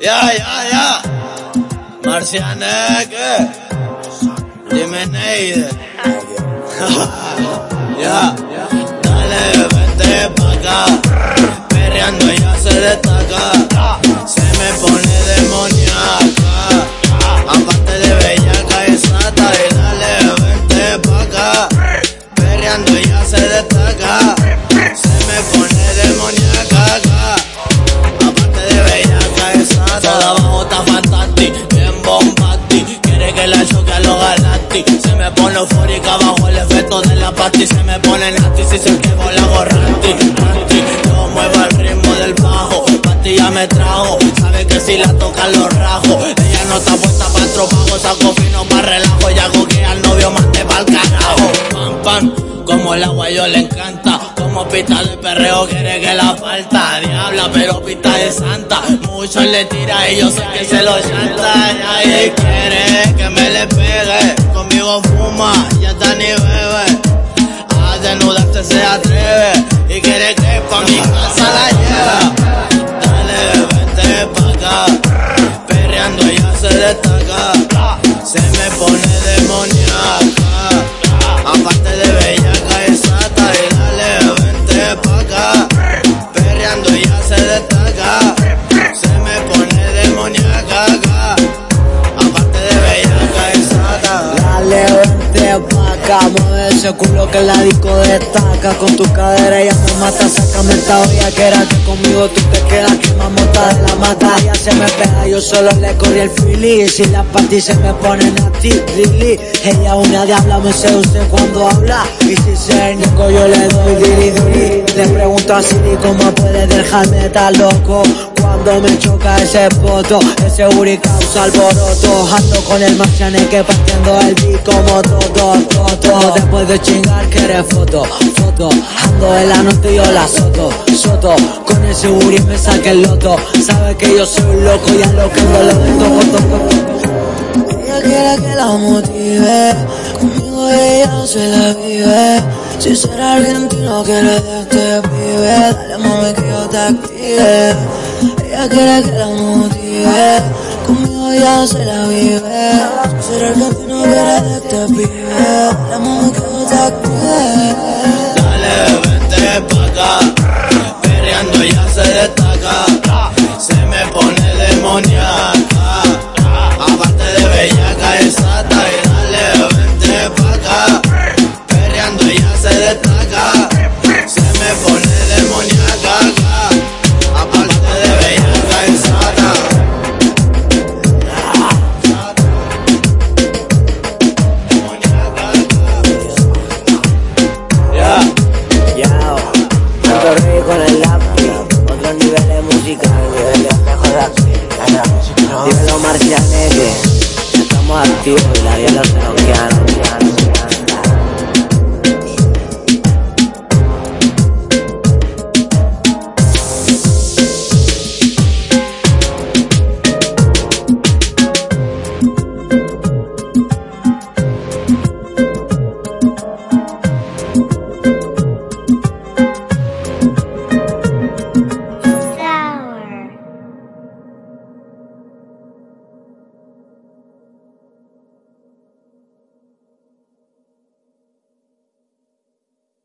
Ya, ya, ya. Marcianeque. Dime Neide. ya. Dale, vente pa' acá. Perreando ella se destaca. Se me pone demoníaca. Aparte de bellaca y sata. Y dale, vente pa' acá. Perreando ella se destaca. Me pone eufórica bajo el efecto de la pasti. Se me pone nasty si se quemó la gorranti. Ranti. Yo muevo al ritmo del bajo. Pastilla me trajo. Sabe que si la tocan los rajos. Ella no está puesta para tropajo. Saco fino para relajo. Ya que al novio mate pa'l carajo. Pam, pam. Como el agua yo le encanta. Como pista de perreo quiere que la falta. Diabla, pero pista de santa. Mucho le tira y yo sé que se lo chanta. Y ahí quiere que me le pegue. Conmigo fuma, ya está ni bebe. A desnudarse se atreve. Y quiere que pa' mi casa la lleve. Mueve ese culo que la disco destaca. Con tu cadera ella me mata, sácame esta olla que era que conmigo tú te quedas que más monta de la mata. Ella se me pega, yo solo le corrí el fili. Si las party se me ponen a ti, Lili Ella una diabla, me seduce cuando habla. Y si se niego yo le doy diri diri Le pregunto a Siri cómo puede dejarme tan loco cuando me choca ese poto, ese uri causa alboroto. Ando con el marcianeque partiendo el beat como todo, todo. Después de chingar quiere foto, foto. Ando en la noche y yo la soto, soto. Con ese uri me saque el loto. Sabe que yo soy un loco y a lo que no le toco. Ella quiere que la motive, conmigo ella se la vive. Si será argentino que le dé este pibe, dale mami que yo te active. Ella quiere que la motive, conmigo ya se la vive. Será argentino que le dé este pibe, dale mami antiguo y la vida